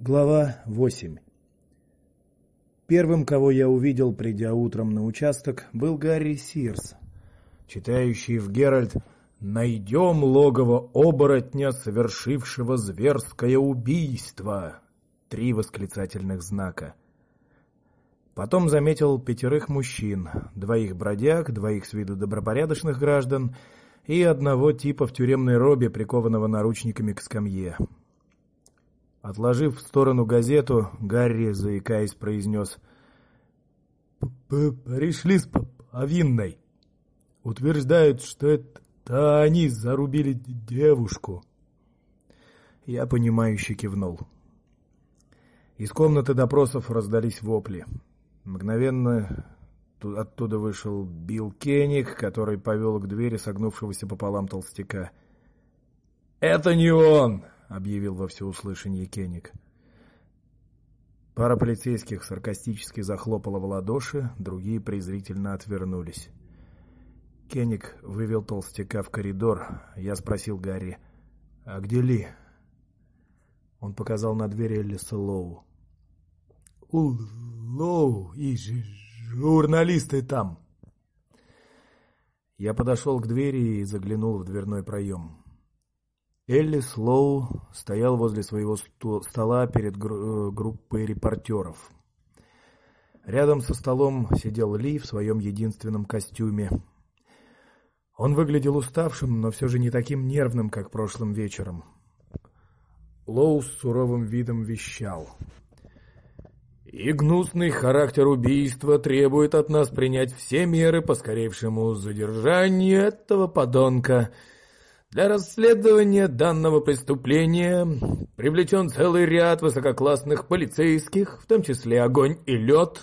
Глава 8 Первым, кого я увидел, придя утром на участок, был Гарри Сирс, читающий в Геральт «Найдем логово оборотня, совершившего зверское убийство!» Три восклицательных знака. Потом заметил пятерых мужчин, двоих бродяг, двоих с виду добропорядочных граждан и одного типа в тюремной робе, прикованного наручниками к скамье. Отложив в сторону газету, Гарри, заикаясь, произнес «Пришли с повинной. Утверждают, что это они зарубили девушку». Я понимающе кивнул. Из комнаты допросов раздались вопли. Мгновенно оттуда вышел Билл Кенник, который повел к двери согнувшегося пополам толстяка. «Это не он!» — объявил во всеуслышание Кеник. Пара полицейских саркастически захлопала в ладоши, другие презрительно отвернулись. Кеник вывел толстяка в коридор. Я спросил Гарри, «А где Ли?» Он показал на дверь Эллиса Лоу. «У Лоу и журналисты там!» Я подошел к двери и заглянул в дверной проем. Элли Слоу стоял возле своего стола перед э, группой репортеров. Рядом со столом сидел Ли в своем единственном костюме. Он выглядел уставшим, но все же не таким нервным, как прошлым вечером. Лоу с суровым видом вещал. «И гнусный характер убийства требует от нас принять все меры по скорейшему задержанию этого подонка». Для расследования данного преступления привлечен целый ряд высококлассных полицейских, в том числе огонь и лед.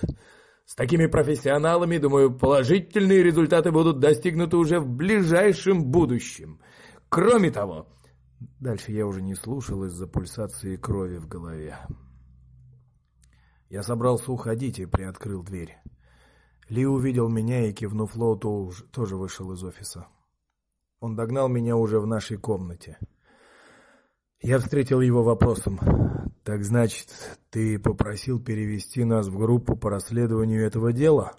С такими профессионалами, думаю, положительные результаты будут достигнуты уже в ближайшем будущем. Кроме того... Дальше я уже не слушал из-за пульсации крови в голове. Я собрался уходить и приоткрыл дверь. Ли увидел меня и, кивнув Лоуту, тоже вышел из офиса. Он догнал меня уже в нашей комнате. Я встретил его вопросом. «Так значит, ты попросил перевести нас в группу по расследованию этого дела?»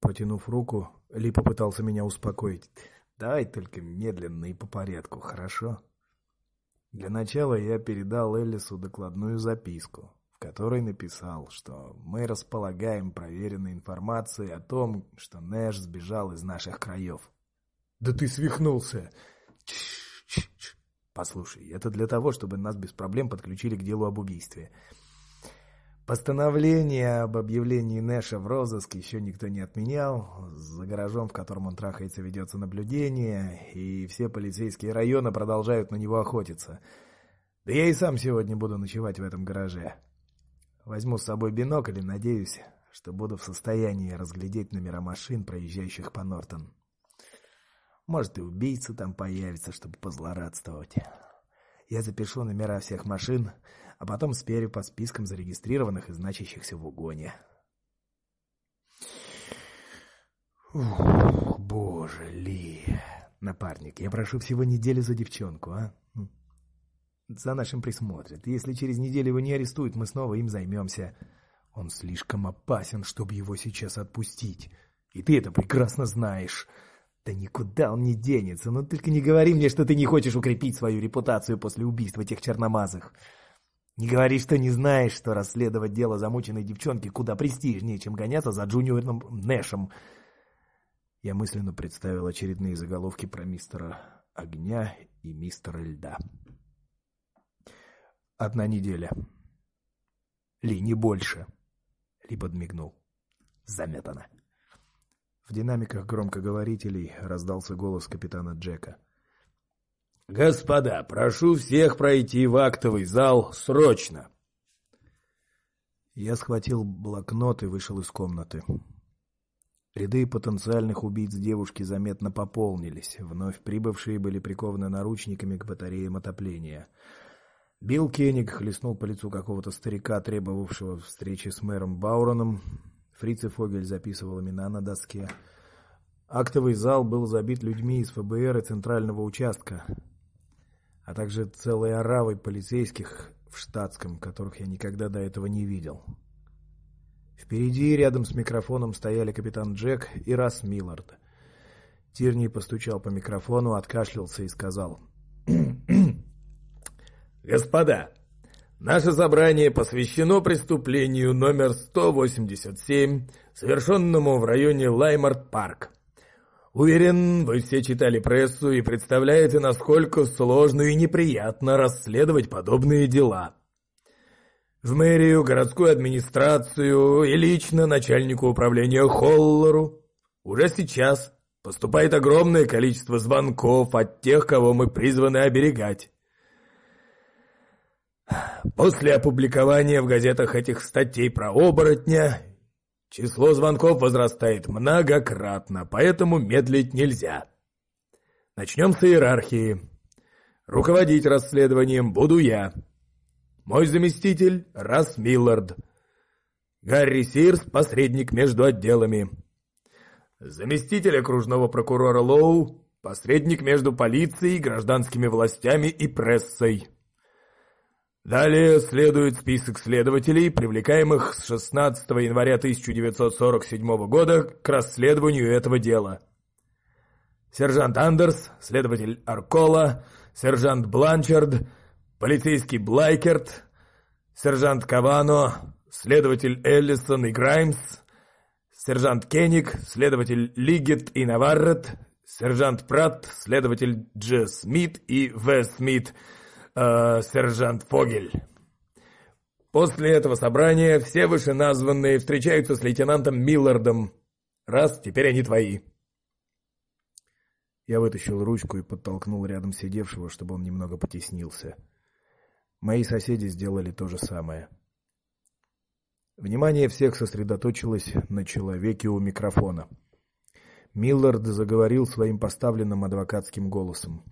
Протянув руку, Ли попытался меня успокоить. «Давай только медленно и по порядку, хорошо?» Для начала я передал Эллису докладную записку, в которой написал, что мы располагаем проверенной информацией о том, что Нэш сбежал из наших краев. Да ты свихнулся. Послушай, это для того, чтобы нас без проблем подключили к делу об убийстве. Постановление об объявлении Нэша в розыск еще никто не отменял. За гаражом, в котором он трахается, ведется наблюдение, и все полицейские районы продолжают на него охотиться. Да я и сам сегодня буду ночевать в этом гараже. Возьму с собой бинокль и надеюсь, что буду в состоянии разглядеть номера машин, проезжающих по Нортон. Может, и убийца там появится, чтобы позлорадствовать. Я запишу номера всех машин, а потом сперю по спискам зарегистрированных и значащихся в угоне. Ух, боже, Ли, напарник, я прошу всего недели за девчонку, а? За нашим присмотрят. Если через неделю его не арестуют, мы снова им займемся. Он слишком опасен, чтобы его сейчас отпустить. И ты это прекрасно знаешь. Да никуда он не денется. Но только не говори мне, что ты не хочешь укрепить свою репутацию после убийства тех черномазых. Не говори, что не знаешь, что расследовать дело замученной девчонки куда престижнее, чем гоняться за Джуниором Нэшем. Я мысленно представил очередные заголовки про мистера Огня и мистера Льда. Одна неделя. Ли, не больше. Ли подмигнул. Заметано. В динамиках громкоговорителей раздался голос капитана Джека. «Господа, прошу всех пройти в актовый зал срочно!» Я схватил блокнот и вышел из комнаты. Ряды потенциальных убийц девушки заметно пополнились. Вновь прибывшие были прикованы наручниками к батареям отопления. Билл Кенниг хлестнул по лицу какого-то старика, требовавшего встречи с мэром Бауроном. Фриц и Фогель записывал имена на доске. Актовый зал был забит людьми из ФБР и центрального участка, а также целой оравой полицейских в штатском, которых я никогда до этого не видел. Впереди, рядом с микрофоном, стояли капитан Джек и Расс Миллард. Тирни постучал по микрофону, откашлялся и сказал. «Господа, наше собрание посвящено преступлению номер 187, совершенному в районе Лаймарт-парк. Уверен, вы все читали прессу и представляете, насколько сложно и неприятно расследовать подобные дела. В мэрию, городскую администрацию и лично начальнику управления Холлеру уже сейчас поступает огромное количество звонков от тех, кого мы призваны оберегать. После опубликования в газетах этих статей про оборотня Число звонков возрастает многократно, поэтому медлить нельзя. Начнем с иерархии. Руководить расследованием буду я. Мой заместитель — Расс Миллард. Гарри Сирс — посредник между отделами. Заместитель окружного прокурора Лоу — посредник между полицией, гражданскими властями и прессой. Далее следует список следователей, привлекаемых с 16 января 1947 года к расследованию этого дела. Сержант Андерс, следователь Аркола, сержант Бланчард, полицейский Блайкерт, сержант Кавано, следователь Эллисон и Граймс, сержант Кенник, следователь Лигет и Наваррет, сержант Пратт, следователь Дж. Смит и В. Смит – э, сержант Фогель. После этого собрания все вышеназванные встречаются с лейтенантом Миллардом. Раз, теперь они твои. Я вытащил ручку и подтолкнул рядом сидевшего, чтобы он немного потеснился. Мои соседи сделали то же самое. Внимание всех сосредоточилось на человеке у микрофона. Миллард заговорил своим поставленным адвокатским голосом.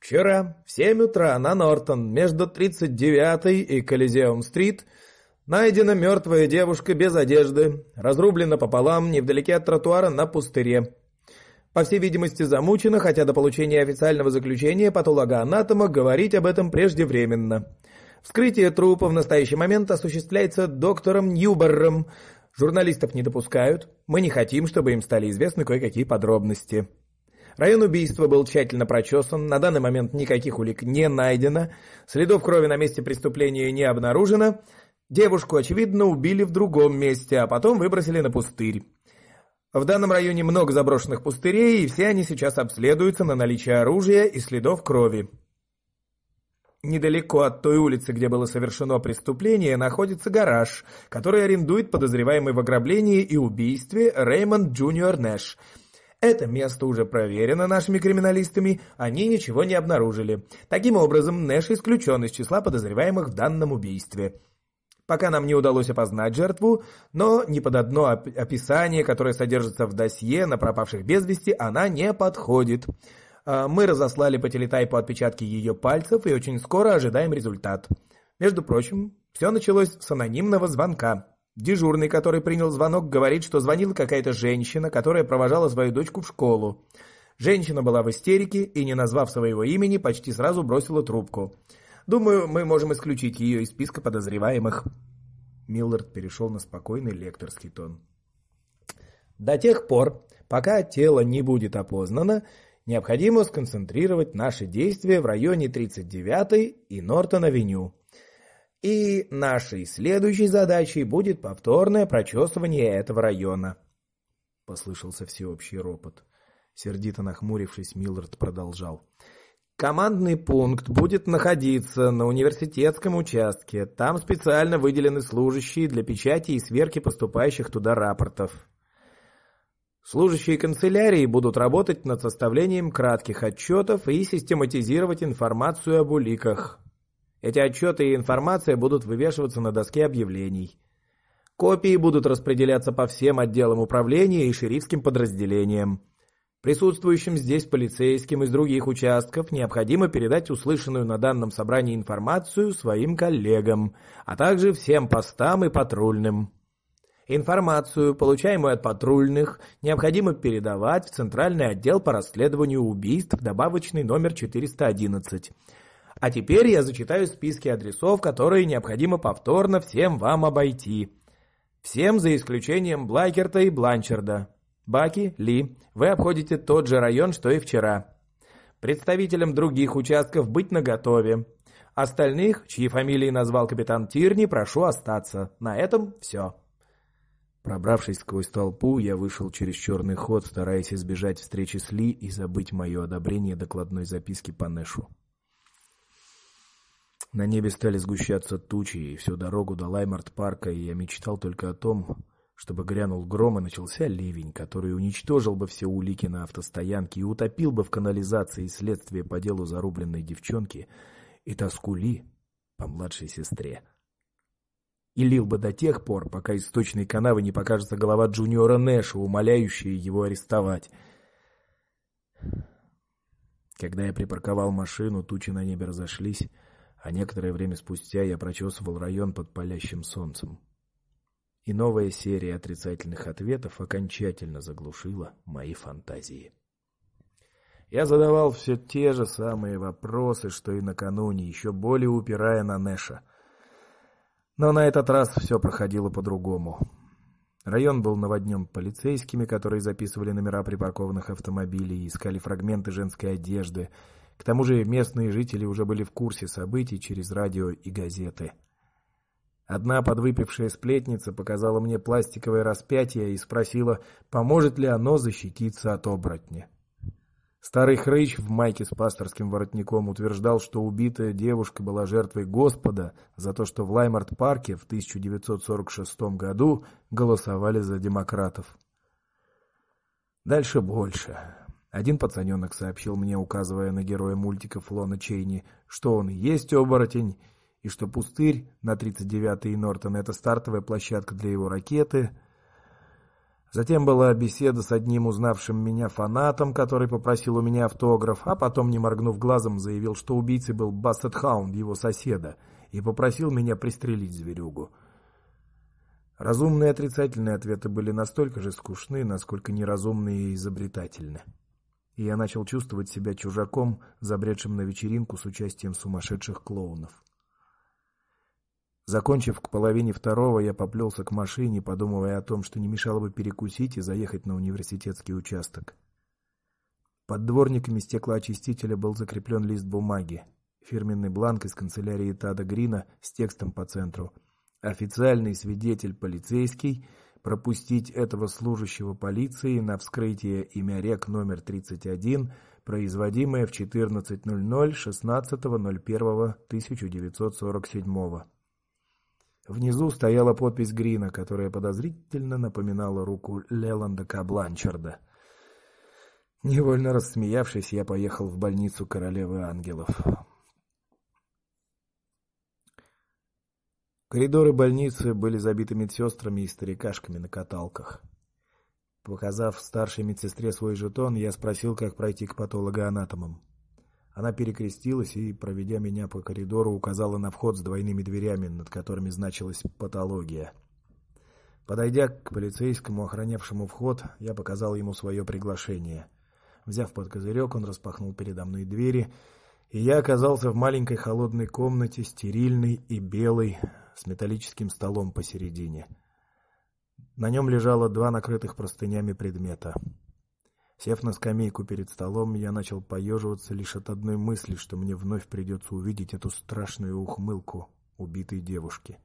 Вчера в 7 утра на Нортон между 39-й и Колизеум-стрит найдена мертвая девушка без одежды, разрублена пополам невдалеке от тротуара на пустыре. По всей видимости, замучена, хотя до получения официального заключения патологоанатома говорить об этом преждевременно. Вскрытие трупа в настоящий момент осуществляется доктором Ньюберром. Журналистов не допускают. Мы не хотим, чтобы им стали известны кое-какие подробности. Район убийства был тщательно прочесан, на данный момент никаких улик не найдено, следов крови на месте преступления не обнаружено. Девушку, очевидно, убили в другом месте, а потом выбросили на пустырь. В данном районе много заброшенных пустырей, и все они сейчас обследуются на наличие оружия и следов крови. Недалеко от той улицы, где было совершено преступление, находится гараж, который арендует подозреваемый в ограблении и убийстве Реймонд Джуниор Нэш – это место уже проверено нашими криминалистами, они ничего не обнаружили. Таким образом, Нэш исключен из числа подозреваемых в данном убийстве. Пока нам не удалось опознать жертву, но ни под одно описание, которое содержится в досье на пропавших без вести, она не подходит. А, мы разослали по телетайпу отпечатки ее пальцев и очень скоро ожидаем результат. Между прочим, все началось с анонимного звонка. Дежурный, который принял звонок, говорит, что звонила какая-то женщина, которая провожала свою дочку в школу. Женщина была в истерике и, не назвав своего имени, почти сразу бросила трубку. Думаю, мы можем исключить ее из списка подозреваемых. Миллард перешел на спокойный лекторский тон. До тех пор, пока тело не будет опознано, необходимо сконцентрировать наши действия в районе 39-й и Нортон-авеню. И нашей следующей задачей будет повторное прочесывание этого района. Послышался всеобщий ропот. Сердито нахмурившись, Миллард продолжал. Командный пункт будет находиться на университетском участке. Там специально выделены служащие для печати и сверки поступающих туда рапортов. Служащие канцелярии будут работать над составлением кратких отчетов и систематизировать информацию об уликах. Эти отчеты и информация будут вывешиваться на доске объявлений. Копии будут распределяться по всем отделам управления и шерифским подразделениям. Присутствующим здесь полицейским из других участков необходимо передать услышанную на данном собрании информацию своим коллегам, а также всем постам и патрульным. Информацию, получаемую от патрульных, необходимо передавать в Центральный отдел по расследованию убийств, добавочный номер 411. А теперь я зачитаю списки адресов, которые необходимо повторно всем вам обойти. Всем за исключением Блайкерта и Бланчерда. Баки, Ли, вы обходите тот же район, что и вчера. Представителям других участков быть наготове. Остальных, чьи фамилии назвал капитан Тирни, прошу остаться. На этом все. Пробравшись сквозь толпу, я вышел через черный ход, стараясь избежать встречи с Ли и забыть мое одобрение докладной записки по Нэшу. На небе стали сгущаться тучи, и всю дорогу до Лаймарт-парка я мечтал только о том, чтобы грянул гром и начался ливень, который уничтожил бы все улики на автостоянке и утопил бы в канализации следствие по делу зарубленной девчонки и тоску Ли по младшей сестре. И лил бы до тех пор, пока из сточной канавы не покажется голова Джуниора Нэша, умоляющая его арестовать. Когда я припарковал машину, тучи на небе разошлись, а некоторое время спустя я прочесывал район под палящим солнцем. И новая серия отрицательных ответов окончательно заглушила мои фантазии. Я задавал все те же самые вопросы, что и накануне, еще более упирая на Нэша. Но на этот раз все проходило по-другому. Район был наводнен полицейскими, которые записывали номера припаркованных автомобилей искали фрагменты женской одежды, к тому же местные жители уже были в курсе событий через радио и газеты. Одна подвыпившая сплетница показала мне пластиковое распятие и спросила, поможет ли оно защититься от оборотня. Старый хрыч в майке с пасторским воротником утверждал, что убитая девушка была жертвой Господа за то, что в Лаймарт-парке в 1946 году голосовали за демократов. Дальше больше. Один пацаненок сообщил мне, указывая на героя мультиков Лона Чейни, что он и есть оборотень, и что пустырь на 39-й Нортон — это стартовая площадка для его ракеты. Затем была беседа с одним узнавшим меня фанатом, который попросил у меня автограф, а потом, не моргнув глазом, заявил, что убийцей был Бастет Хаунд, его соседа, и попросил меня пристрелить зверюгу. Разумные и отрицательные ответы были настолько же скучны, насколько неразумные и изобретательны и я начал чувствовать себя чужаком, забредшим на вечеринку с участием сумасшедших клоунов. Закончив к половине второго, я поплелся к машине, подумывая о том, что не мешало бы перекусить и заехать на университетский участок. Под дворниками стеклоочистителя был закреплен лист бумаги, фирменный бланк из канцелярии Тада Грина с текстом по центру. Официальный свидетель полицейский пропустить этого служащего полиции на вскрытие имя рек номер 31, производимое в 14:00 16.01.1947. Внизу стояла подпись Грина, которая подозрительно напоминала руку Леланда Кабланчарда. Невольно рассмеявшись, я поехал в больницу Королевы Ангелов. Коридоры больницы были забиты медсестрами и старикашками на каталках. Показав старшей медсестре свой жетон, я спросил, как пройти к патологоанатомам. Она перекрестилась и, проведя меня по коридору, указала на вход с двойными дверями, над которыми значилась патология. Подойдя к полицейскому, охранявшему вход, я показал ему свое приглашение. Взяв под козырек, он распахнул передо мной двери, и я оказался в маленькой холодной комнате, стерильной и белой, с металлическим столом посередине. На нем лежало два накрытых простынями предмета. Сев на скамейку перед столом, я начал поеживаться лишь от одной мысли, что мне вновь придется увидеть эту страшную ухмылку убитой девушки.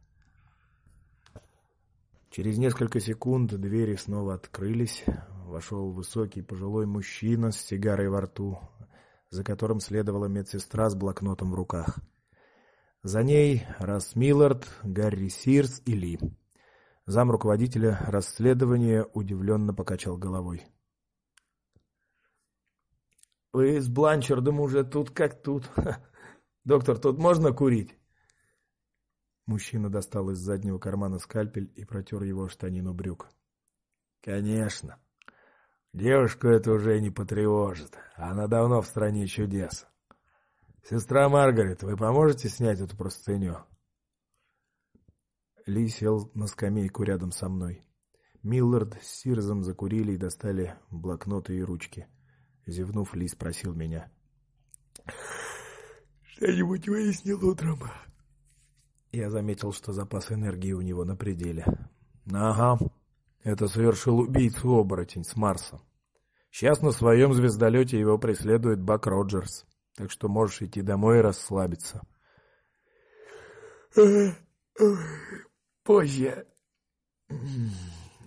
Через несколько секунд двери снова открылись. Вошел высокий пожилой мужчина с сигарой во рту, за которым следовала медсестра с блокнотом в руках. За ней Расс Миллард, Гарри Сирс и Ли. Зам руководителя расследования удивленно покачал головой. Вы с Бланчардом уже тут как тут. Доктор, тут можно курить? Мужчина достал из заднего кармана скальпель и протер его штанину брюк. Конечно. Девушку это уже не потревожит. Она давно в стране чудес. Сестра Маргарет, вы поможете снять эту простыню? Ли сел на скамейку рядом со мной. Миллард с Сирзом закурили и достали блокноты и ручки. Зевнув, Ли спросил меня: что-нибудь выяснил утром?» Я заметил, что запас энергии у него на пределе. «Ага, это совершил убийцу-оборотень с Марса. Сейчас на своем звездолете его преследует Бак Роджерс, так что можешь идти домой и расслабиться». «Позже.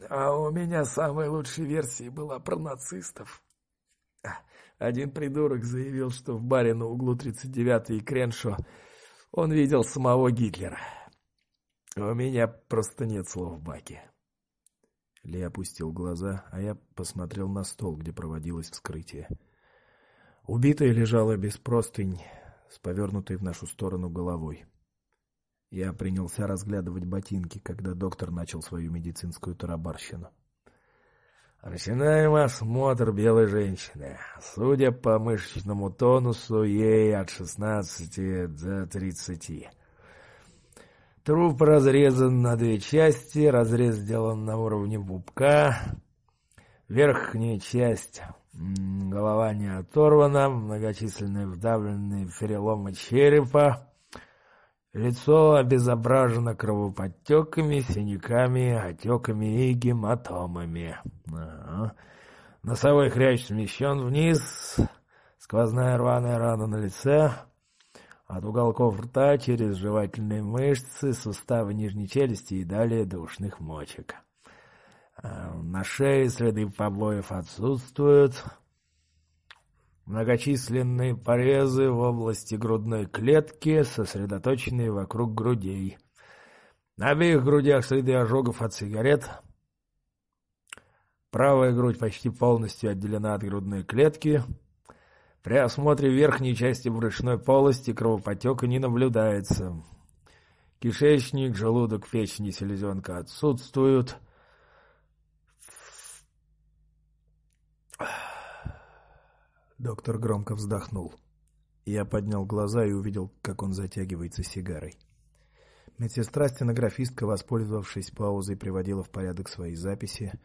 А у меня самой лучшей версией была про нацистов». Один придурок заявил, что в баре на углу 39-й и Креншо он видел самого Гитлера. У меня просто нет слов в баке. Ли опустил глаза, а я посмотрел на стол, где проводилось вскрытие. Убитая лежала без простынь, с повернутой в нашу сторону головой. Я принялся разглядывать ботинки, когда доктор начал свою медицинскую тарабарщину. Начинаем осмотр белой женщины. Судя по мышечному тонусу, ей от 16 до 30. Труп разрезан на две части, разрез сделан на уровне пупка. Верхняя часть голова не оторвана, многочисленные вдавленные переломы черепа. Лицо обезображено кровоподтеками, синяками, отеками и гематомами. Ага. Носовой хрящ смещен вниз, сквозная рваная рана на лице, от уголков рта через жевательные мышцы, суставы нижней челюсти и далее до ушных мочек. А, на шее следы побоев отсутствуют, Многочисленные порезы в области грудной клетки, сосредоточенные вокруг грудей. На обеих грудях следы ожогов от сигарет. Правая грудь почти полностью отделена от грудной клетки. При осмотре верхней части брюшной полости кровопотека не наблюдается. Кишечник, желудок, печень и селезенка отсутствуют. Доктор громко вздохнул. Я поднял глаза и увидел, как он затягивается сигарой. Медсестра-стенографистка, воспользовавшись паузой, приводила в порядок свои записи.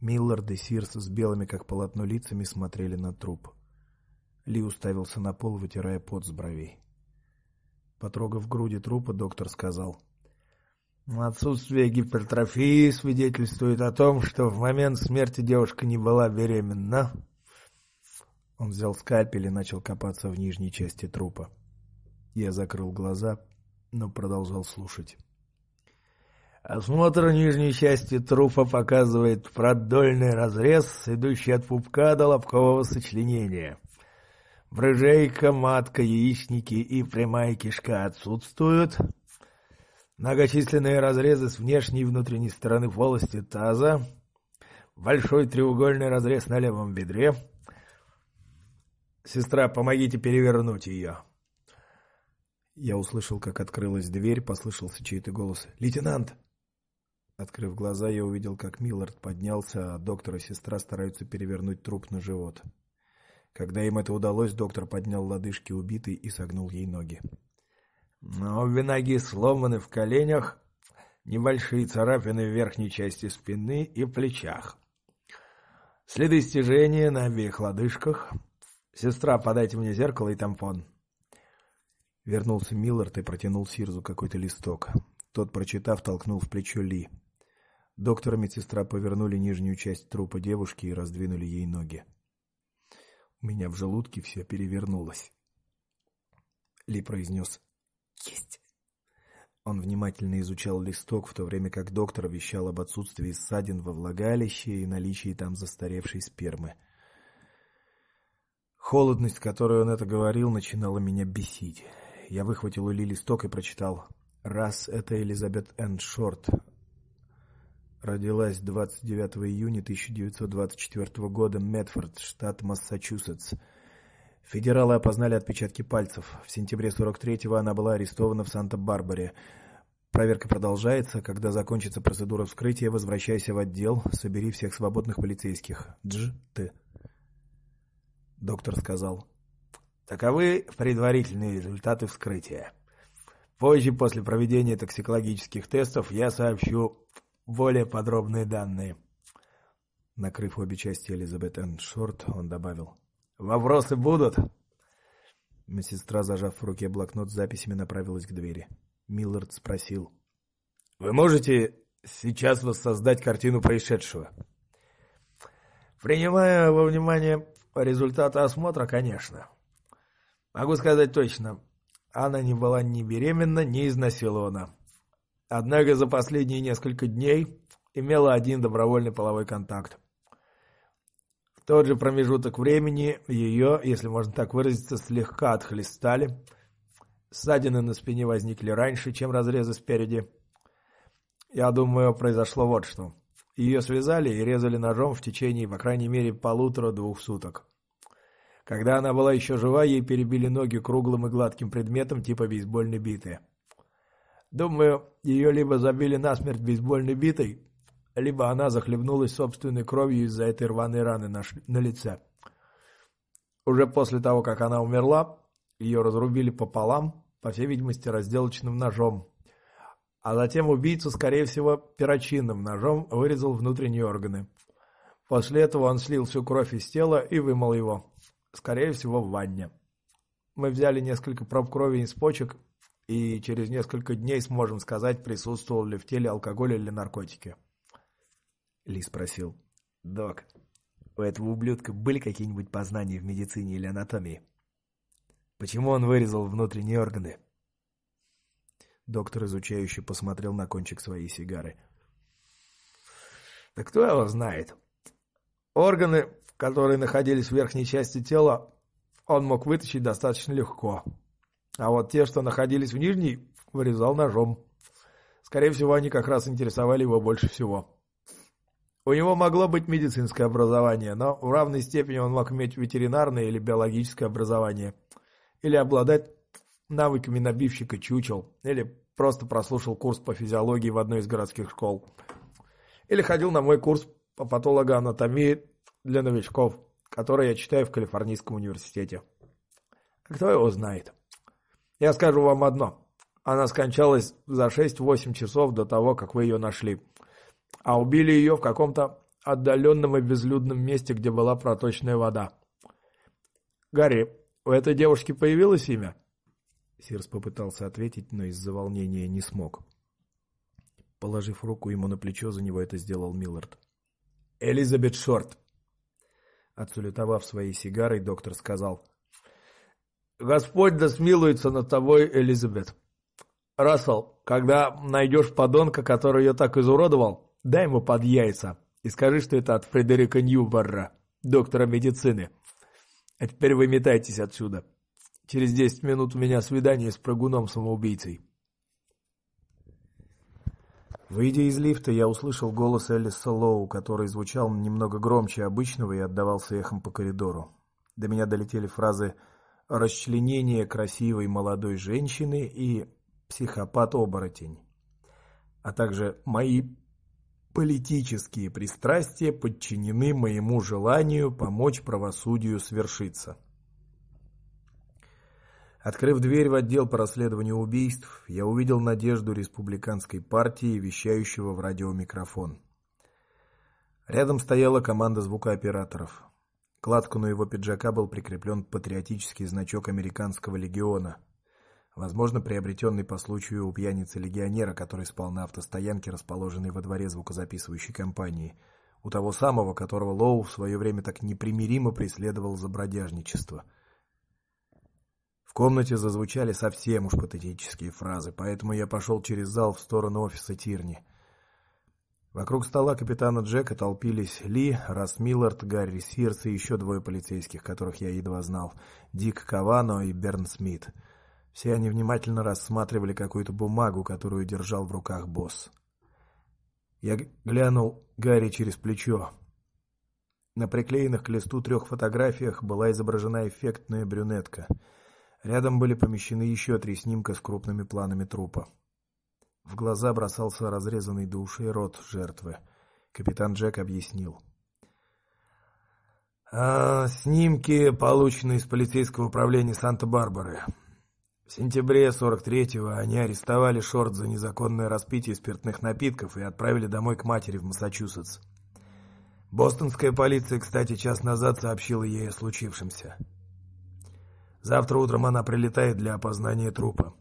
Миллард и Сирс с белыми как полотно лицами смотрели на труп. Ли уставился на пол, вытирая пот с бровей. Потрогав груди трупа, доктор сказал: "Отсутствие гипертрофии свидетельствует о том, что в момент смерти девушка не была беременна". Он взял скальпель и начал копаться в нижней части трупа. Я закрыл глаза, но продолжал слушать. Осмотр нижней части трупа показывает продольный разрез, идущий от пупка до лобкового сочленения. Брыжейка, матка, яичники и прямая кишка отсутствуют. Многочисленные разрезы с внешней и внутренней стороны полости таза. Большой треугольный разрез на левом бедре. Сестра, помогите перевернуть ее!» Я услышал, как открылась дверь, послышался чей-то голос. «Лейтенант!» Открыв глаза, я увидел, как Миллард поднялся, а доктор и сестра стараются перевернуть труп на живот. Когда им это удалось, доктор поднял лодыжки убитой и согнул ей ноги. Обе ноги сломаны в коленях, небольшие царапины в верхней части спины и плечах. Следы стяжения на обеих лодыжках, Сестра, подайте мне зеркало и тампон. Вернулся Миллард и протянул Сирзу какой-то листок. Тот, прочитав, толкнул в плечо Ли. Доктор и медсестра повернули нижнюю часть трупа девушки и раздвинули ей ноги. У меня в желудке все перевернулось. Ли произнес «Есть!». Он внимательно изучал листок, в то время как доктор вещал об отсутствии ссадин во влагалище и наличии там застаревшей спермы. Холодность, которой он это говорил, начинала меня бесить. Я выхватил у Ли листок и прочитал: "Раз это Элизабет Энн Шорт. Родилась 29 июня 1924 года, Медфорд, штат Массачусетс. Федералы опознали отпечатки пальцев. В сентябре 43-го она была арестована в Санта-Барбаре. Проверка продолжается. Когда закончится процедура вскрытия, возвращайся в отдел, собери всех свободных полицейских. Дж. Т. Доктор сказал: "Таковы предварительные результаты вскрытия. Позже, после проведения токсикологических тестов, я сообщу более подробные данные". Накрыв обе части Элизабет Энн Шорт, он добавил: "Вопросы будут?" Медсестра, зажав в руке блокнот с записями, направилась к двери. Миллард спросил. «Вы можете сейчас воссоздать картину происшедшего?» «Принимая во внимание результаты осмотра, конечно. Могу сказать точно, она не была ни беременна, ни изнасилована. Однако за последние несколько дней имела один добровольный половой контакт. Тот же промежуток времени ее, если можно так выразиться, слегка отхлестали. Ссадины на спине возникли раньше, чем разрезы спереди. Я думаю, произошло вот что. Ее связали и резали ножом в течение, по крайней мере, полутора-двух суток. Когда она была еще жива, ей перебили ноги круглым и гладким предметом типа бейсбольной биты. Думаю, ее либо забили насмерть бейсбольной битой, либо она захлебнулась собственной кровью из-за этой рваной раны на, на лице. Уже после того, как она умерла, ее разрубили пополам, по всей видимости, разделочным ножом. А затем убийца, скорее всего, перочинным ножом вырезал внутренние органы. После этого он слил всю кровь из тела и вымыл его. Скорее всего, в ванне. Мы взяли несколько проб крови из почек и через несколько дней сможем сказать, присутствовал ли в теле алкоголь или наркотики. Ли спросил. «Док, у этого ублюдка были какие-нибудь познания в медицине или анатомии? Почему он вырезал внутренние органы?» Доктор изучающе посмотрел на кончик своей сигары. «Да кто его знает? Органы, которые находились в верхней части тела, он мог вытащить достаточно легко. А вот те, что находились в нижней, вырезал ножом. Скорее всего, они как раз интересовали его больше всего». У него могло быть медицинское образование, но в равной степени он мог иметь ветеринарное или биологическое образование. Или обладать навыками набивщика чучел, или просто прослушал курс по физиологии в одной из городских школ. Или ходил на мой курс по патологоанатомии для новичков, который я читаю в Калифорнийском университете. Кто его знает? Я скажу вам одно. Она скончалась за 6-8 часов до того, как вы ее нашли а убили ее в каком-то отдаленном и безлюдном месте, где была проточная вода. Гарри, у этой девушки появилось имя? Сирс попытался ответить, но из-за волнения не смог. Положив руку ему на плечо, за него это сделал Миллард. Элизабет Шорт. Отсулютовав своей сигарой, доктор сказал: Господь да смилуется над тобой, Элизабет. Рассел, когда найдешь подонка, который ее так изуродовал, Дай ему под яйца и скажи, что это от Фредерика Ньюборра, доктора медицины. А теперь вы метайтесь отсюда. Через десять минут у меня свидание с прыгуном-самоубийцей. Выйдя из лифта, я услышал голос Элиса Лоу, который звучал немного громче обычного и отдавался эхом по коридору. До меня долетели фразы «расчленение красивой молодой женщины» и «психопат-оборотень», а также «мои Политические пристрастия подчинены моему желанию помочь правосудию свершиться. Открыв дверь в отдел по расследованию убийств, я увидел Надежду республиканской партии, вещающего в радиомикрофон. Рядом стояла команда звукооператоров. К лацкану его пиджака был прикреплен патриотический значок американского легиона – возможно, приобретенный по случаю у пьяницы-легионера, который спал на автостоянке, расположенной во дворе звукозаписывающей компании, у того самого, которого Лоу в свое время так непримиримо преследовал за бродяжничество. В комнате зазвучали совсем уж патетические фразы, поэтому я пошел через зал в сторону офиса Тирни. Вокруг стола капитана Джека толпились Ли, Расс Миллард, Гарри Сирс и еще двое полицейских, которых я едва знал: Дик Кавано и Берн Смит. Все они внимательно рассматривали какую-то бумагу, которую держал в руках босс. Я глянул Гарри через плечо. На приклеенных к листу трех фотографиях была изображена эффектная брюнетка. Рядом были помещены еще три снимка с крупными планами трупа. В глаза бросался разрезанный до ушей рот жертвы. Капитан Джек объяснил: а, снимки, полученные из полицейского управления Санта-Барбары. В сентябре 43-го они арестовали Шорт за незаконное распитие спиртных напитков и отправили домой к матери в Массачусетс. Бостонская полиция, кстати, час назад сообщила ей о случившемся. Завтра утром она прилетает для опознания трупа.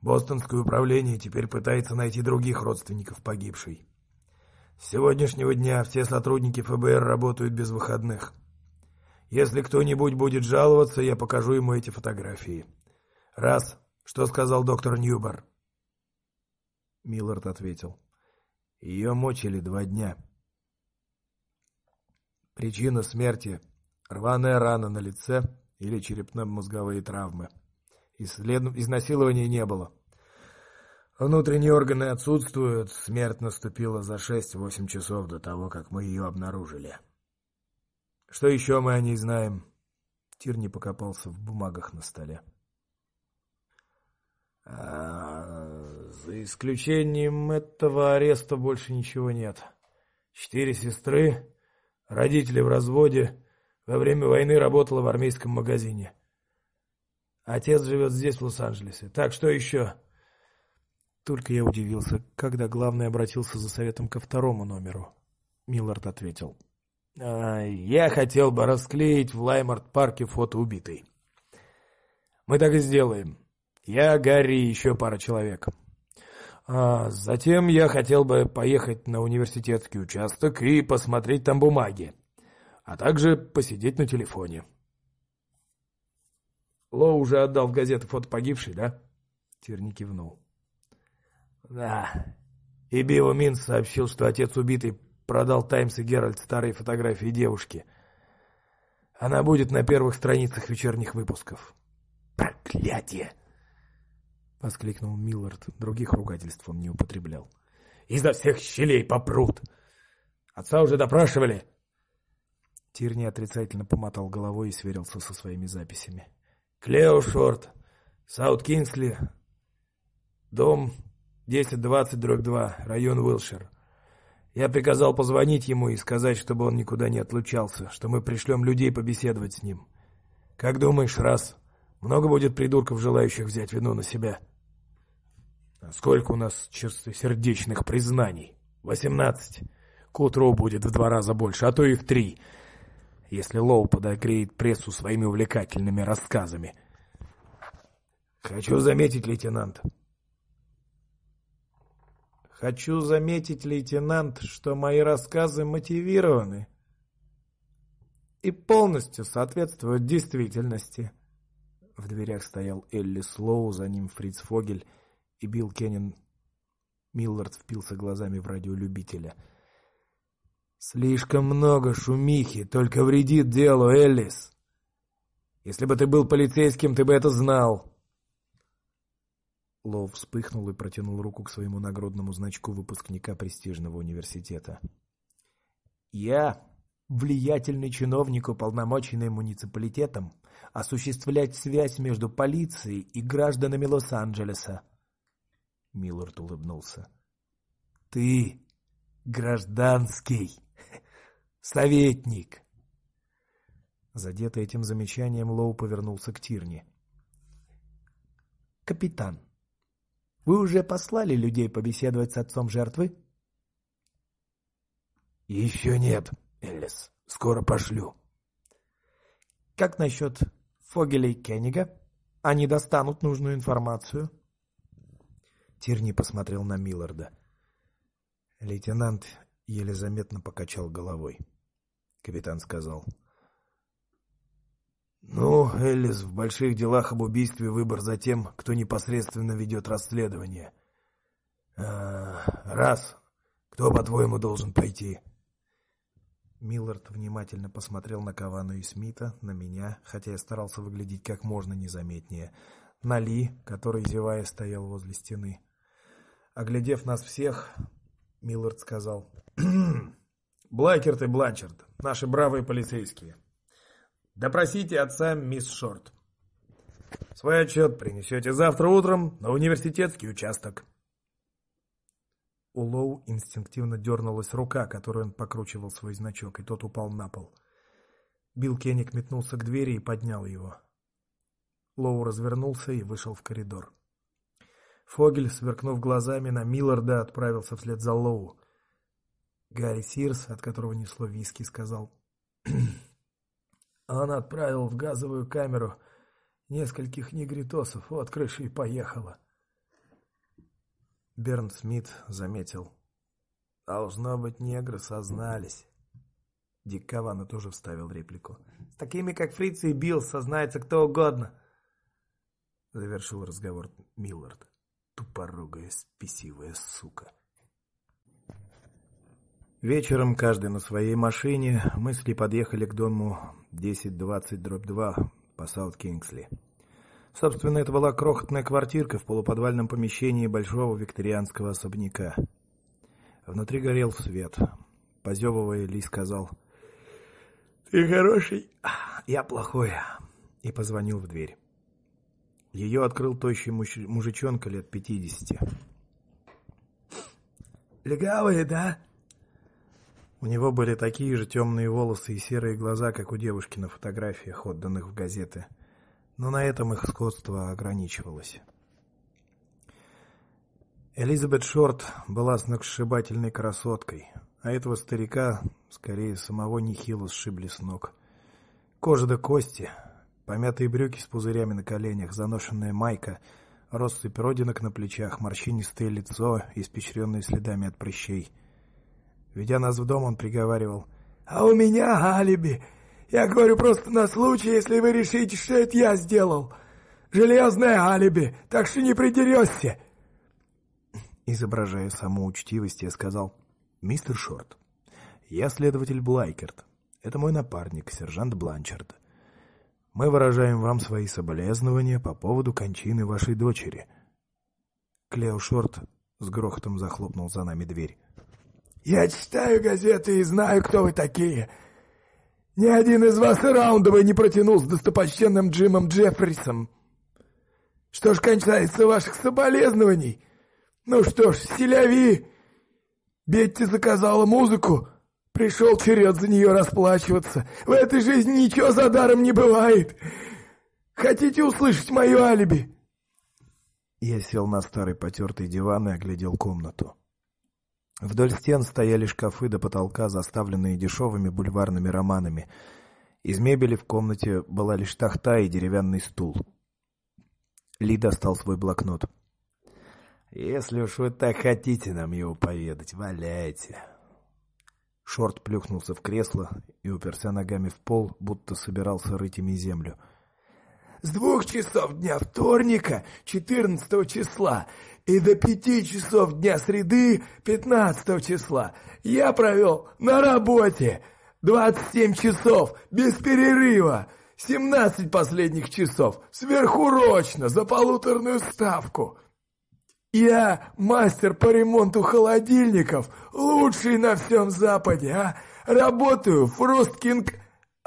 Бостонское управление теперь пытается найти других родственников погибшей. С сегодняшнего дня все сотрудники ФБР работают без выходных. Если кто-нибудь будет жаловаться, я покажу ему эти фотографии. Раз. Что сказал доктор Ньюбар? Миллард ответил. Ее мочили два дня. Причина смерти – рваная рана на лице или черепно-мозговые травмы. Исслед... Изнасилования не было. Внутренние органы отсутствуют, смерть наступила за 6-8 часов до того, как мы ее обнаружили. Что еще мы о ней знаем? Тирни покопался в бумагах на столе. А, за исключением этого ареста больше ничего нет. Четыре сестры, родители в разводе, во время войны работала в армейском магазине. Отец живет здесь, в Лос-Анджелесе. Так, что еще? Только я удивился, когда главный обратился за советом ко второму номеру. Миллард ответил. А, «Я хотел бы расклеить в Лаймарт-парке фото убитой. Мы так и сделаем. Я, Гарри и еще пара человек. А затем я хотел бы поехать на университетский участок и посмотреть там бумаги, а также посидеть на телефоне». Лоу уже отдал в газеты фото погибшей, да? Тирни кивнул. Да. И Билл Минс сообщил, что отец убитый продал Таймс и Геральт старые фотографии девушки. Она будет на первых страницах вечерних выпусков. Проклятие! Воскликнул Миллард. Других ругательств он не употреблял. Изо всех щелей попрут! Отца уже допрашивали? Тирни отрицательно помотал головой и сверился со своими записями. Клео Шорт, Саут Кингсли, дом 1020-2, район Уилшир. Я приказал позвонить ему и сказать, чтобы он никуда не отлучался, что мы пришлем людей побеседовать с ним. Как думаешь, раз, много будет придурков, желающих взять вину на себя? Сколько у нас чистосердечных признаний? Восемнадцать. К утру будет в два раза больше, а то и в три, если Лоу подогреет прессу своими увлекательными рассказами. Хочу заметить, лейтенант, Хочу заметить, лейтенант, что мои рассказы мотивированы и полностью соответствуют действительности. В дверях стоял Элли Слоу, за ним Фриц Фогель и Билл Кеннин. Миллард впился глазами в радиолюбителя. «Слишком много шумихи, только вредит делу, Эллис. Если бы ты был полицейским, ты бы это знал». Лоу вспыхнул и протянул руку к своему нагрудному значку выпускника престижного университета. «Я, влиятельный чиновник, уполномоченный муниципалитетом, осуществлять связь между полицией и гражданами Лос-Анджелеса». Миллард улыбнулся. «Ты гражданский советник!» Задетый этим замечанием, Лоу повернулся к Тирни. «Капитан, вы уже послали людей побеседовать с отцом жертвы? Еще нет, Эллис. Скоро пошлю. Как насчет Фогеля и Кеннига? Они достанут нужную информацию. Тирни посмотрел на Милларда. Лейтенант еле заметно покачал головой. Капитан сказал: ну, Эллис, в больших делах об убийстве выбор за тем, кто непосредственно ведет расследование. А, раз. Кто, по-твоему, должен пойти? Миллард внимательно посмотрел на Кавану и Смита, на меня, хотя я старался выглядеть как можно незаметнее, на Ли, который, зевая, стоял возле стены. Оглядев нас всех, Миллард сказал, «Блайкерт и Бланчард, наши бравые полицейские». Допросите отца мисс Шорт. Свой отчет принесете завтра утром на университетский участок. У Лоу инстинктивно дернулась рука, которой он покручивал свой значок, и тот упал на пол. Билл Кенник метнулся к двери и поднял его. Лоу развернулся и вышел в коридор. Фогель, сверкнув глазами на Милларда, отправился вслед за Лоу. Гарри Сирс, от которого несло виски, сказал: он отправил в газовую камеру нескольких негритосов, вот крыша и поехала. Берн Смит заметил. Должно быть, негры сознались. Дик Кавана тоже вставил реплику. С такими, как Фриц и Билл, сознается кто угодно. Завершил разговор Миллард. Тупорогая, спесивая сука. Вечером, каждый на своей машине, мы с Ли подъехали к дому 1020-2 по Саут-Кингсли. Собственно, это была крохотная квартирка в полуподвальном помещении большого викторианского особняка. Внутри горел свет. Позевывая, Ли сказал: "Ты хороший, я плохой", и позвонил в дверь. Ее открыл тощий мужичонка лет пятидесяти. "Легавые, да?" У него были такие же темные волосы и серые глаза, как у девушки на фотографиях, отданных в газеты. Но на этом их сходство ограничивалось. Элизабет Шорт была сногсшибательной красоткой, а этого старика, скорее самого нехило сшибли с ног. Кожа до кости, помятые брюки с пузырями на коленях, заношенная майка, россыпь родинок на плечах, морщинистое лицо, испещренное следами от прыщей — Ведя нас в дом, он приговаривал: "А у меня алиби. Я говорю просто на случай, если вы решите, что это я сделал. Железное алиби, так что не придерешься. Изображая самоучтивость, я сказал: "Мистер Шорт, я следователь Блайкерт. Это мой напарник, сержант Бланчард. Мы выражаем вам свои соболезнования по поводу кончины вашей дочери". Клео Шорт с грохотом захлопнул за нами дверь. Я читаю газеты и знаю, кто вы такие. Ни один из вас раундовый не протянул с достопочтенным Джимом Джеффрисом. Что ж касается ваших соболезнований, ну что ж, селяви. Бетти заказала музыку, пришел черед за нее расплачиваться. В этой жизни ничего за даром не бывает. Хотите услышать мое алиби? Я сел на старый потертый диван и оглядел комнату. Вдоль стен стояли шкафы до потолка, заставленные дешевыми бульварными романами. Из мебели в комнате была лишь тахта и деревянный стул. Ли достал свой блокнот. Если уж вы так хотите нам его поведать, валяйте. Шорт плюхнулся в кресло и уперся ногами в пол, будто собирался рыть ими землю. С двух часов дня вторника, 14 числа, и до пяти часов дня среды, 15 числа, я провел на работе 27 часов без перерыва, 17 последних часов сверхурочно за полуторную ставку. Я мастер по ремонту холодильников, лучший на всем Западе, а? Работаю в Frost King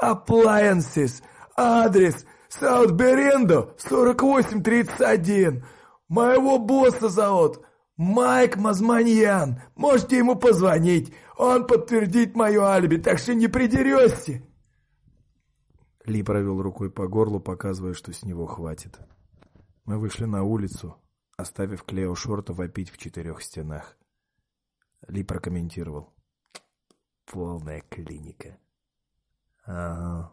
Appliances. Адрес Саут-Берендо, 4831. Моего босса зовут Майк Мазманьян. Можете ему позвонить. Он подтвердит мое алиби, так что не придерешься. Ли провел рукой по горлу, показывая, что с него хватит. Мы вышли на улицу, оставив Клео Шорта вопить в четырех стенах. Ли прокомментировал: "Полная клиника". Ага.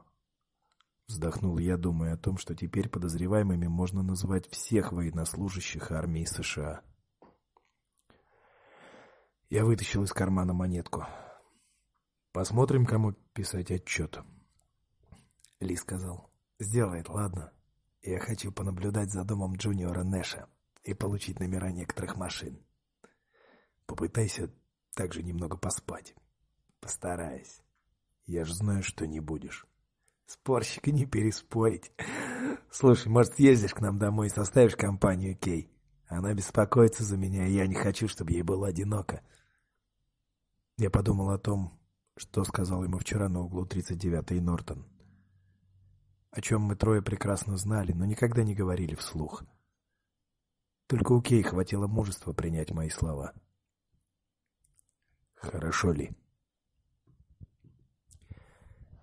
Вздохнул я, думая о том, что теперь подозреваемыми можно назвать всех военнослужащих армии США. Я вытащил из кармана монетку. Посмотрим, кому писать отчет. Ли сказал: "Сделает, ладно. Я хочу понаблюдать за домом Джуниора Нэша и получить номера некоторых машин. Попытайся также немного поспать. Постараюсь. Я же знаю, что не будешь". Спорщика не переспорить. Слушай, может, съездишь к нам домой и составишь компанию Кей? Она беспокоится за меня, и я не хочу, чтобы ей было одиноко. Я подумал о том, что сказал ему вчера на углу 39-й Нортон. О чем мы трое прекрасно знали, но никогда не говорили вслух. Только у Кей хватило мужества принять мои слова. Хорошо ли?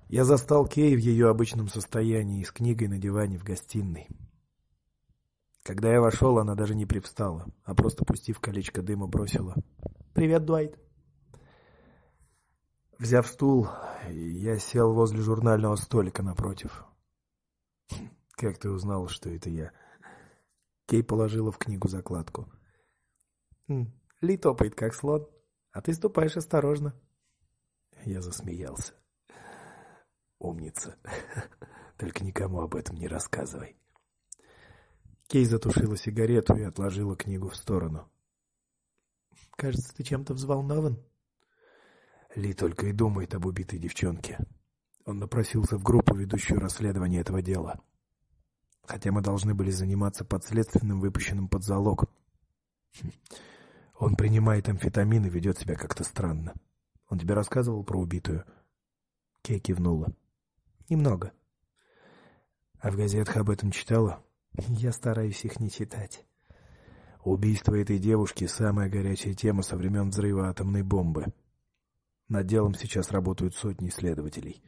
Я застал Кей в ее обычном состоянии, с книгой на диване в гостиной. Когда я вошел, она даже не привстала, а просто пустив колечко дыма, бросила: "Привет, Дуайт". Взяв стул, я сел возле журнального столика напротив. Как ты узнал, что это я? Кей положила в книгу закладку. Ли топает как слон, а ты ступаешь осторожно. Я засмеялся. Умница. Только никому об этом не рассказывай. Кей затушила сигарету и отложила книгу в сторону. Кажется, ты чем-то взволнован. Ли только и думает об убитой девчонке. Он напросился в группу, ведущую расследование этого дела. Хотя мы должны были заниматься подследственным, выпущенным под залог. Он принимает амфетамин и ведет себя как-то странно. Он тебе рассказывал про убитую? Кей кивнула. Немного. А в газетах об этом читала? Я стараюсь их не читать. Убийство этой девушки самая горячая тема со времен взрыва атомной бомбы. Над делом сейчас работают сотни следователей.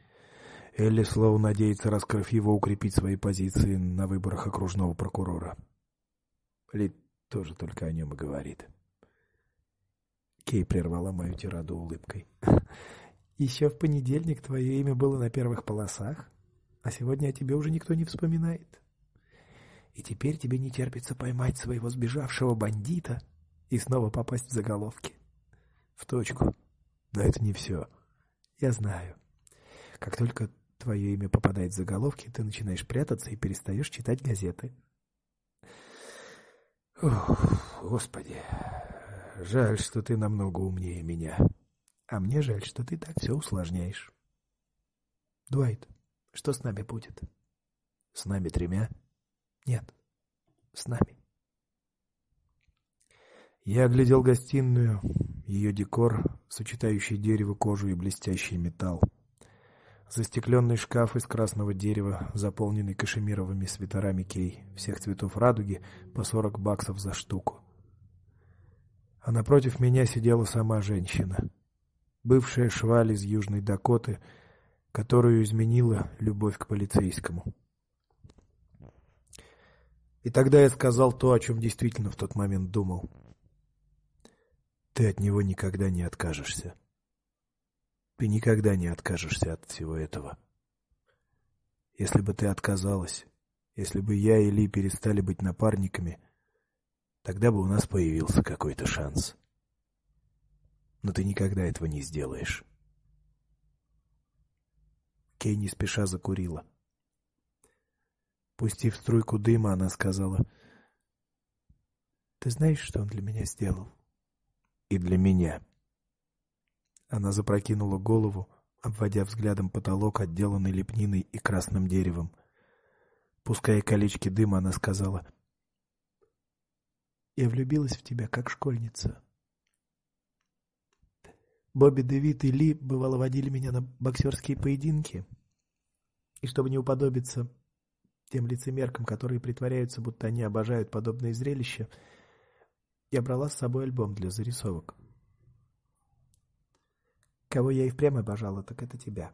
Элли Слоу надеется, раскрыв его, укрепить свои позиции на выборах окружного прокурора. Ли тоже только о нем и говорит. Кей прервала мою тираду улыбкой. Еще в понедельник твое имя было на первых полосах, а сегодня о тебе уже никто не вспоминает. И теперь тебе не терпится поймать своего сбежавшего бандита и снова попасть в заголовки. В точку. Но это не все. Я знаю. Как только твое имя попадает в заголовки, ты начинаешь прятаться и перестаешь читать газеты. Ох, господи. Жаль, что ты намного умнее меня. А мне жаль, что ты так все усложняешь. Дуайт, что с нами будет? С нами тремя? Нет, с нами. Я оглядел гостиную, ее декор, сочетающий дерево, кожу и блестящий металл. Застекленный шкаф из красного дерева, заполненный кашемировыми свитерами кей всех цветов радуги по 40 баксов за штуку. А напротив меня сидела сама женщина, бывшая шваль из Южной Дакоты, которую изменила любовь к полицейскому. И тогда я сказал то, о чем действительно в тот момент думал. Ты от него никогда не откажешься. Ты никогда не откажешься от всего этого. Если бы ты отказалась, если бы я и Ли перестали быть напарниками, тогда бы у нас появился какой-то шанс. Но ты никогда этого не сделаешь. Кей не спеша закурила. Пустив струйку дыма, она сказала: "Ты знаешь, что он для меня сделал?" "И для меня". Она запрокинула голову, обводя взглядом потолок, отделанный лепниной и красным деревом. Пуская колечки дыма, она сказала: "Я влюбилась в тебя как школьница. Бобби Дэвид и Ли бывало водили меня на боксерские поединки, и чтобы не уподобиться тем лицемеркам, которые притворяются, будто они обожают подобные зрелища, я брала с собой альбом для зарисовок. Кого я и впрямь обожала, так это тебя.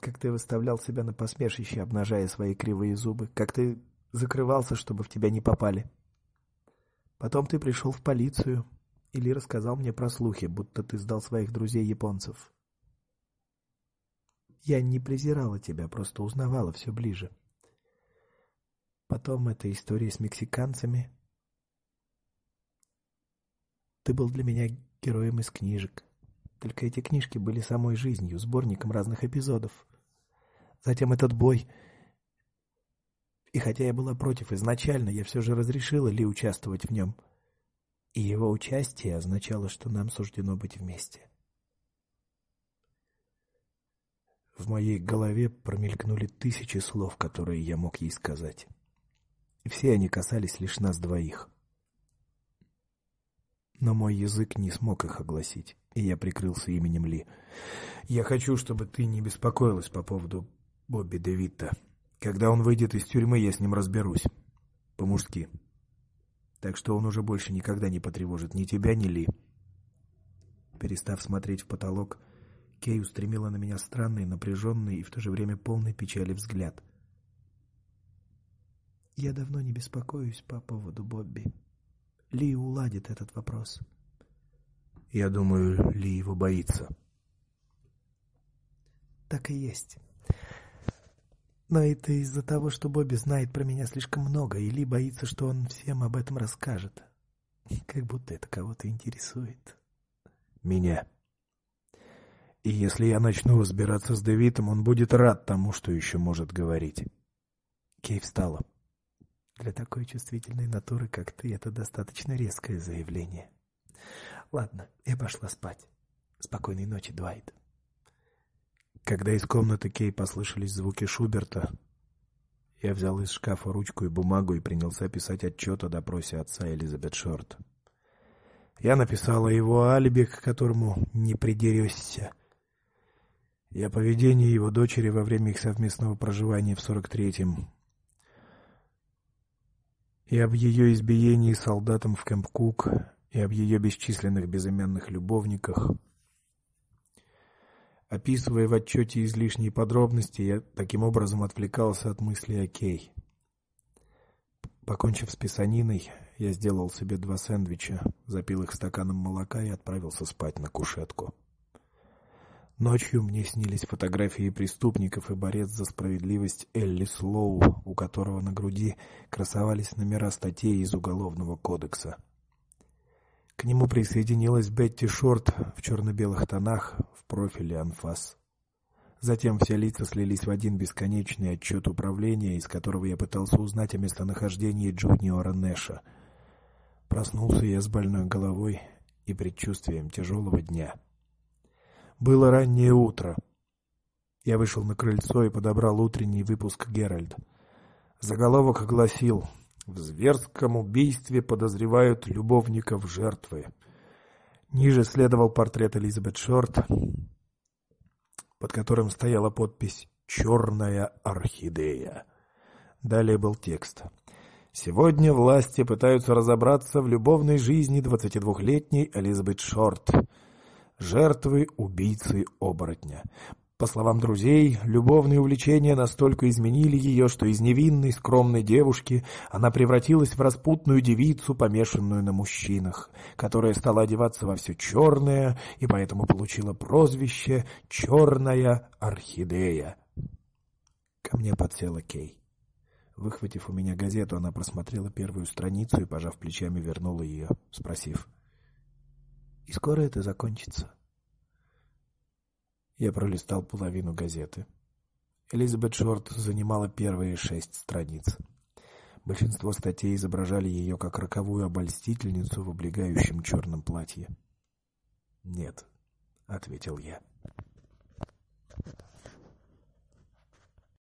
Как ты выставлял себя на посмешище, обнажая свои кривые зубы, как ты закрывался, чтобы в тебя не попали. Потом ты пришел в полицию или рассказал мне про слухи, будто ты сдал своих друзей японцев. Я не презирала тебя, просто узнавала все ближе. Потом эта история с мексиканцами. Ты был для меня героем из книжек. Только эти книжки были самой жизнью, сборником разных эпизодов. Затем этот бой. И хотя я была против изначально, я все же разрешила Ли участвовать в нем. И его участие означало, что нам суждено быть вместе. В моей голове промелькнули тысячи слов, которые я мог ей сказать. И все они касались лишь нас двоих. Но мой язык не смог их огласить, и я прикрылся именем Ли. Я хочу, чтобы ты не беспокоилась по поводу Бобби Дэвида. Когда он выйдет из тюрьмы, я с ним разберусь. По-мужски. Так что он уже больше никогда не потревожит ни тебя, ни Ли. Перестав смотреть в потолок, Кей устремила на меня странный, напряженный и в то же время полный печали взгляд. Я давно не беспокоюсь по поводу Бобби. Ли уладит этот вопрос. Я думаю, Ли его боится. Так и есть. Но это из-за того, что Бобби знает про меня слишком много или боится, что он всем об этом расскажет. Как будто это кого-то интересует. Меня. И если я начну разбираться с Дэвидом, он будет рад тому, что еще может говорить. Кей встала. Для такой чувствительной натуры, как ты, это достаточно резкое заявление. Ладно, я пошла спать. Спокойной ночи, Двайт. Когда из комнаты Кей послышались звуки Шуберта, я взял из шкафа ручку и бумагу и принялся писать отчет о допросе отца Элизабет Шорт. Я написал о его алиби, к которому не придерешься. И о поведении его дочери во время их совместного проживания в 43-м. И об ее избиении солдатом в Кэмп-Кук, и об ее бесчисленных безымянных любовниках — Описывая в отчете излишние подробности, я таким образом отвлекался от мысли о Кей. Покончив с писаниной, я сделал себе два сэндвича, запил их стаканом молока и отправился спать на кушетку. Ночью мне снились фотографии преступников и борец за справедливость Элли Слоу, у которого на груди красовались номера статей из уголовного кодекса. К нему присоединилась Бетти Шорт в черно белых тонах в профиле анфас. Затем все лица слились в один бесконечный отчет управления, из которого я пытался узнать о местонахождении Джуниора Нэша. Проснулся я с больной головой и предчувствием тяжелого дня. Было раннее утро. Я вышел на крыльцо и подобрал утренний выпуск Геральд. Заголовок гласил: в зверском убийстве подозревают любовников жертвы. Ниже следовал портрет Элизабет Шорт, под которым стояла подпись «Черная орхидея». Далее был текст. Сегодня власти пытаются разобраться в любовной жизни 22-летней Элизабет Шорт, жертвы убийцы оборотня. По словам друзей, любовные увлечения настолько изменили ее, что из невинной, скромной девушки она превратилась в распутную девицу, помешанную на мужчинах, которая стала одеваться во все черное и поэтому получила прозвище «Черная орхидея». Ко мне подсела Кей. Выхватив у меня газету, она просмотрела первую страницу и, пожав плечами, вернула ее, спросив. «И скоро это закончится?» Я пролистал половину газеты. Элизабет Шорт занимала первые шесть страниц. Большинство статей изображали ее как роковую обольстительницу в облегающем черном платье. "Нет", ответил я.